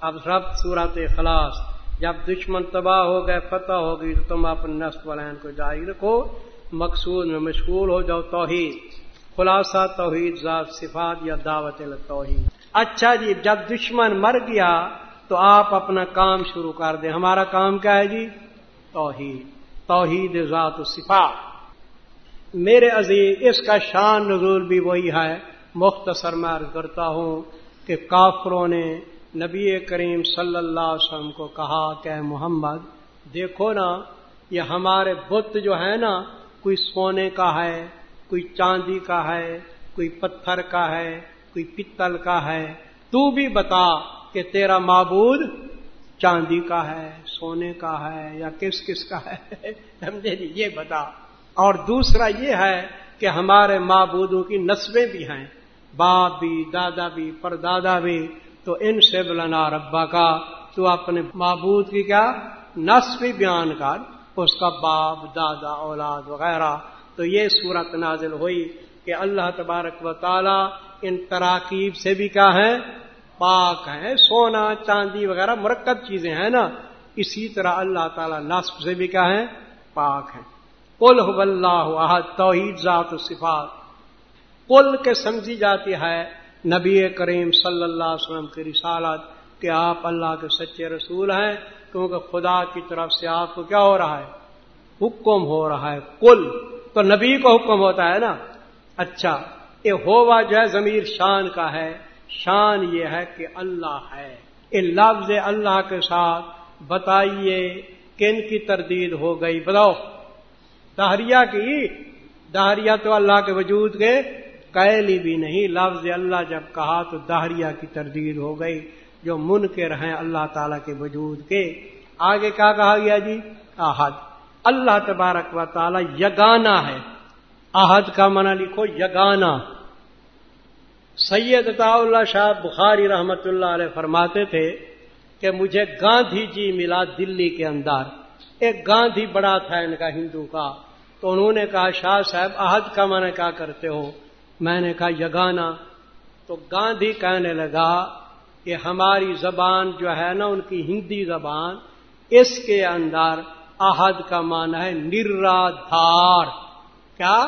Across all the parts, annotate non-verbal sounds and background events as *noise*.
اب رب صورت اخلاص، جب دشمن تباہ ہو گئے، فتح ہوگی تو تم اپنے نسب والین کو جاری رکھو، مقصود میں مشغول ہو جاؤ، توحید۔ خلاصہ، توحید ذات، صفات یا دعوت توحید۔ اچھا جی جب دشمن مر گیا، تو آپ اپنا کام شروع کر دیں۔ ہمارا کام کیا ہے جی؟ توحید۔ توحید ذات و صفات۔ میرے عزیز، اس کا شان نزول بھی وہی ہے۔ مختصر میں عرض کرتا ہوں کہ کافروں نے نبی کریم صلی اللہ علیہ وسلم کو کہا کہ محمد، دیکھو نا، یہ ہمارے بت جو ہے نا، کوئی سونے کا ہے، کوئی چاندی کا ہے، کوئی پتھر کا ہے، کوئی پتل کا ہے۔ تو بھی بتا کہ تیرا معبود چاندی کا ہے، سونے کا ہے یا کس کس کا ہے۔ *laughs* سمجھے جی یہ بتا۔ اور دوسرا یہ ہے کہ ہمارے معبودوں کی نسبیں بھی ہیں۔ باپ بھی، دادا بھی، پردادا بھی۔ تو ان سے بلنا ربا کا تو اپنے معبود کی کیا؟ نسب بیان کر، اس کا باپ، دادا، اولاد وغیرہ۔ تو یہ صورت نازل ہوئی کہ اللہ تبارک و تعالی ان تراکیب سے بھی کیا ہے پاک ہیں۔ سونا، چاندی وغیرہ مرکب چیزیں ہیں نا۔ اسی طرح اللہ تعالی نصب سے بھی کیا ہے پاک ہیں۔ کل ہو اللہ توحید ذات و صفات۔ کل کے سمجھی جاتی ہے نبی کریم صلی اللہ علیہ وسلم کی رسالت کہ آپ اللہ کے سچے رسول ہیں، کیونکہ خدا کی طرف سے آپ کو کیا ہو رہا ہے؟ حکم ہو رہا ہے کل تو نبی کو حکم ہوتا ہے نا؟ اچھا یہ ہوا جو ہے ضمیر شان کا ہے۔ شان یہ ہے کہ اللہ ہے۔ یہ لفظ اللہ کے ساتھ بتائیے کن کی تردید ہو گئی؟ بتاؤ۔ دہریا کی۔ دہریا تو اللہ کے وجود کے قیلی بھی نہیں، لفظ اللہ جب کہا تو دہریا کی تردید ہو گئی، جو من کے اللہ تعالی کے وجود کے۔ آگے کیا کہا گیا جی؟ آحد اللہ تبارک و تعالی یگانا ہے۔ آحد کا منع لکھو یگانا سید اللہ شاہ بخاری رحمت اللہ علیہ فرماتے تھے کہ مجھے گاندھی جی ملا دلی کے اندر۔ ایک گاندھی بڑا تھا ان کا، ہندو کا۔ تو انہوں نے کہا، شاہ صاحب عہد کا منع کیا کرتے ہو؟ میں نے کہا یگانا تو گاندھی کہنے لگا کہ ہماری زبان جو ہے نا ان کی ہندی زبان، اس کے اندر عہد کا معنی ہے نرا دھار کیا؟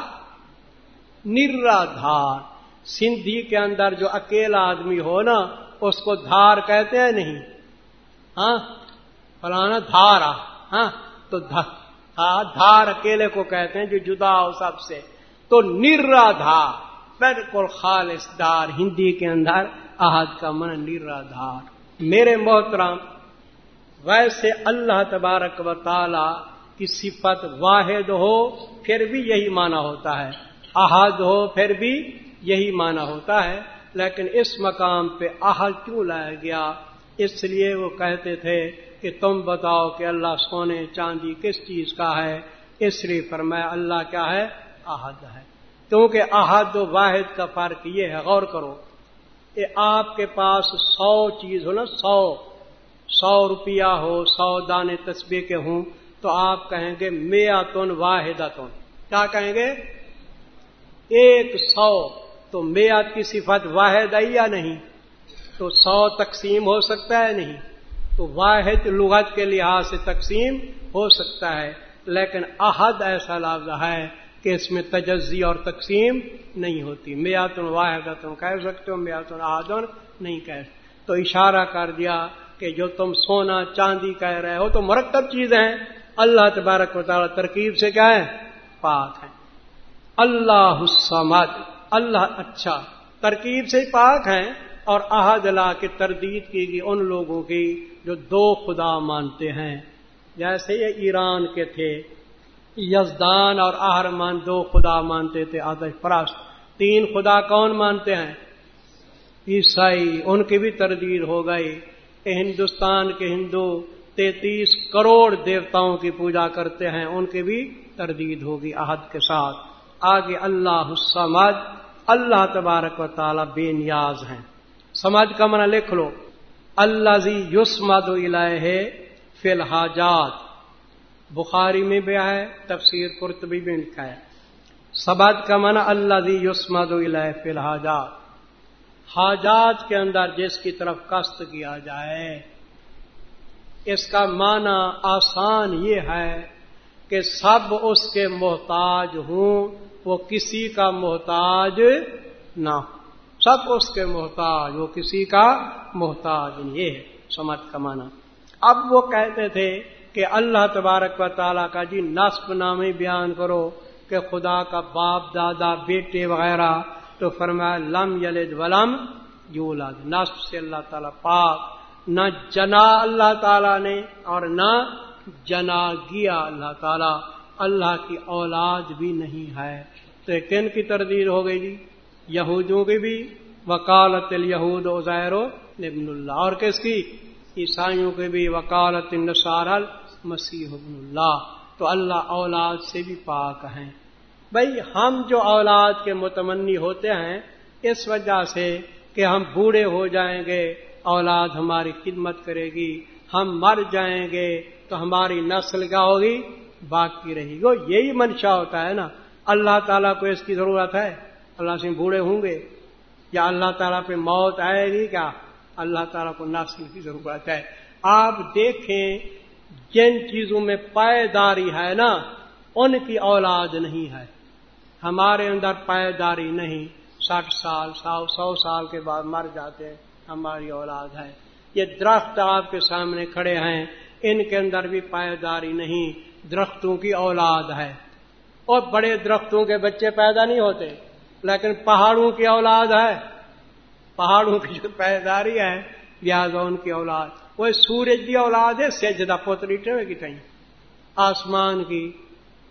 نرا دھار سندھی کے اندر جو اکیلا آدمی ہو نا، اس کو دھار کہتے ہیں نہیں؟ ہاں؟ فلانا دھارا۔ ہاں؟ تو ہاں، دھار اکیلے کو کہتے ہیں جو جدا ہو سب سے۔ تو نرا دھار بالکل خالص دار، ہندی کے اندر آہد کا من نرا دھار۔ میرے محترم، ویسے اللہ تبارک و تعالی کی صفت واحد ہو پھر بھی یہی معنی ہوتا ہے۔ احد ہو پھر بھی یہی معنی ہوتا ہے۔ لیکن اس مقام پہ احد کیوں لایا گیا؟ اس لیے وہ کہتے تھے کہ تم بتاؤ کہ اللہ سونے چاندی کس چیز کا ہے؟ اس لیے فرمایا اللہ کیا ہے؟ احد ہے۔ کیونکہ احد و واحد کا فرق یہ ہے، غور کرو کہ آپ کے پاس سو چیز ہو نا، سو سو روپیہ ہو، سو دانے تصبے کے ہوں تو آپ کہیں گے میا تن کیا کہیں گے؟ ایک سو۔ تو میاد کی صفت واحد آئی یا نہیں؟ تو سو تقسیم ہو سکتا ہے نہیں؟ تو واحد لغت کے لحاظ سے تقسیم ہو سکتا ہے، لیکن احد ایسا لفظ ہے کہ اس میں تجزی اور تقسیم نہیں ہوتی۔ میاتن واحد کہہ سکتے ہو میاتن احدن نہیں کہہ۔ تو اشارہ کر دیا کہ جو تم سونا چاندی کہہ رہے ہو، تو مرکب چیزیں ہیں۔ اللہ تبارک و تعالیٰ ترکیب سے کیا ہے؟ پاک ہے اللہ السمد اللہ اچھا۔ ترکیب سے پاک ہیں اور عہد لا کی تردید کی گئی ان لوگوں کی جو دو خدا مانتے ہیں۔ جیسے یہ ایران کے تھے یزدان اور آہرمان دو خدا مانتے تھے آدش پرست تین خدا کون مانتے ہیں؟ عیسائی۔ ان کی بھی تردید ہو گئی۔ ہندوستان کے ہندو، تینتیس کروڑ دیوتاؤں کی پوجا کرتے ہیں۔ ان کی بھی تردید ہوگی عہد کے ساتھ۔ آگے اللہ سمجھ اللہ تبارک و تعالی بے نیاز ہیں۔ سمجھ کا منع لکھ لو۔ اللہ زی یسمد الہ فی الحاجات۔ بخاری میں بھی ہے، تفسیر قرطبی بھی لکھا ہے۔ سبد کا منع اللہ زی یسمد الہ فی الحاجات۔ حاجات کے اندر جس کی طرف کست کیا جائے۔ اس کا معنی آسان یہ ہے کہ سب اس کے محتاج ہوں، وہ کسی کا محتاج نہ سب اس کے محتاج، وہ کسی کا محتاج یہ ہے۔ سمجھ کا معنی۔ اب وہ کہتے تھے کہ اللہ تبارک و تعالیٰ کا جی نصب نامی بیان کرو کہ خدا کا باپ، دادا، بیٹے وغیرہ تو فرمایا، لم یلد ولم یولد۔ نصب سے اللہ تعالیٰ پاک، نہ جنا اللہ تعالیٰ نے اور نہ جنا گیا اللہ تعالیٰ۔ اللہ کی اولاد بھی نہیں ہے۔ تو کن کی تردید ہو گئی جی؟ یہودوں کی بھی۔ وکالت الہود ازیر ابن اللہ۔ اور کس کی؟ عیسائیوں کی بھی۔ وکالت النصار مسیح ابن اللہ۔ تو اللہ اولاد سے بھی پاک ہیں۔ بھائی ہم جو اولاد کے متمنی ہوتے ہیں، اس وجہ سے کہ ہم بوڑھے ہو جائیں گے، اولاد ہماری خدمت کرے گی۔ ہم مر جائیں گے تو ہماری نسل کیا ہوگی؟ باقی رہے گی۔ یہی منشا ہوتا ہے نا۔ اللہ تعالیٰ کو اس کی ضرورت ہے۔ اللہ سے بوڑھے ہوں گے۔ یا اللہ تعالیٰ پہ موت آئے گی کیا؟ اللہ تعالیٰ کو نسل کی ضرورت ہے۔ آپ دیکھیں جن چیزوں میں پائیداری ہے نا، ان کی اولاد نہیں ہے۔ ہمارے اندر پائیداری نہیں۔ ساٹھ سال سو سو سال کے بعد مر جاتے ہیں، ہماری اولاد ہے۔ یہ درخت آپ کے سامنے کھڑے ہیں، ان کے اندر بھی پائیداری نہیں۔ درختوں کی اولاد ہے۔ اور بڑے درختوں کے بچے پیدا نہیں ہوتے، لیکن پہاڑوں کی اولاد ہے۔ پہاڑوں کی جو پائیداری ہے، لہٰذا ان کی اولاد۔ وہ سورج کی اولاد ہے، سجدہ پوتری ٹرے کی کہیں آسمان کی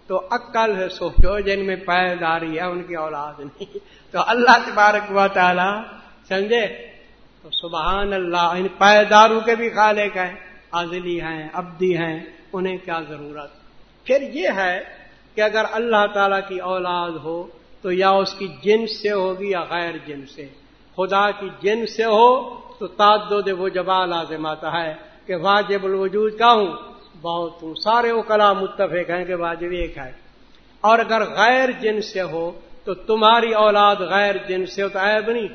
تو عقل ہے سوچو جن میں پائیداری ہے، ان کی اولاد نہیں۔ تو اللہ تبارک و تعالی سمجھے؟ تو سبحان اللہ، ان پائیداروں کے بھی خالق ہیں عادلی ہیں ابدی ہیں، انہیں کیا ضرورت؟ پھر یہ ہے کہ اگر اللہ تعالی کی اولاد ہو، تو یا اس کی جن سے ہوگی یا غیر جن سے۔ خدا کی جن سے ہو تو تعدد وہ جبا لازم آتا ہے کہ واجب الوجود کا ہوں۔ بہت ہوں سارے وہ کلا متفق ہیں کہ واجب ایک ہے۔ اور اگر غیر جن سے ہو تو تمہاری اولاد غیر جن سے ہو تو عیب نہیں۔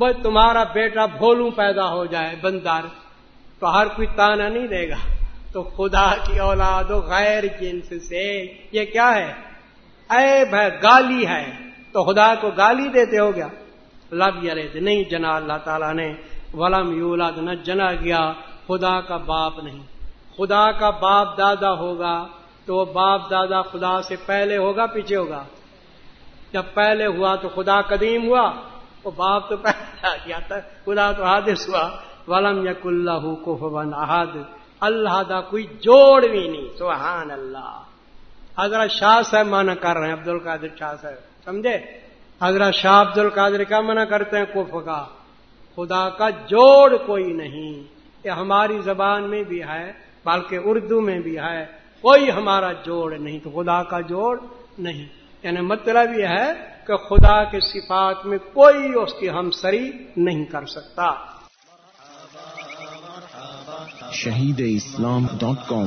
بس تمہارا بیٹا بھولوں پیدا ہو جائے بندر، تو ہر کوئی تانا نہیں دے گا۔ تو خدا کی اولاد ہو غیر جنس سے یہ کیا ہے؟ عیب ہے، گالی ہے۔ تو خدا کو گالی دیتے ہو گیا۔ لب یلد نہیں جنا اللہ تعالیٰ نے۔ ولم یولاد نہ جنا گیا۔ خدا کا باپ نہیں۔ خدا کا باپ دادا ہوگا تو وہ باپ دادا خدا سے پہلے ہوگا، پیچھے ہوگا۔ جب پہلے ہوا تو خدا قدیم ہوا، وہ باپ تو پہلے آ گیا تھا۔ خدا تو حادث ہوا۔ ولم یق اللہ کو احد۔ اللہ دا کوئی جوڑ بھی نہیں۔ سبحان اللہ۔ حضرت شاہ صاحب مانا کر رہے ہیں عبد القادر شاہ صاحب۔ سمجھے؟ حضرت شاہ عبد القادر کا منع کرتے ہیں کف کا۔ خدا کا جوڑ کوئی نہیں۔ یہ ہماری زبان میں بھی ہے، بلکہ اردو میں بھی ہے۔ کوئی ہمارا جوڑ نہیں، تو خدا کا جوڑ نہیں۔ یعنی مطلب یہ ہے کہ خدا کے صفات میں کوئی اس کی ہمسری نہیں کر سکتا۔ شہید اسلام ڈاٹ کام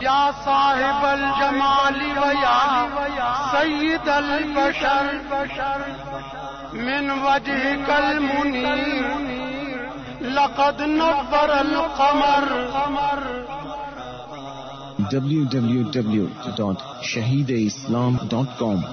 یا صاحب الجمال ویا سید البشر من وجه کل منیر لقد نبر القمر۔ www.shahideislam.com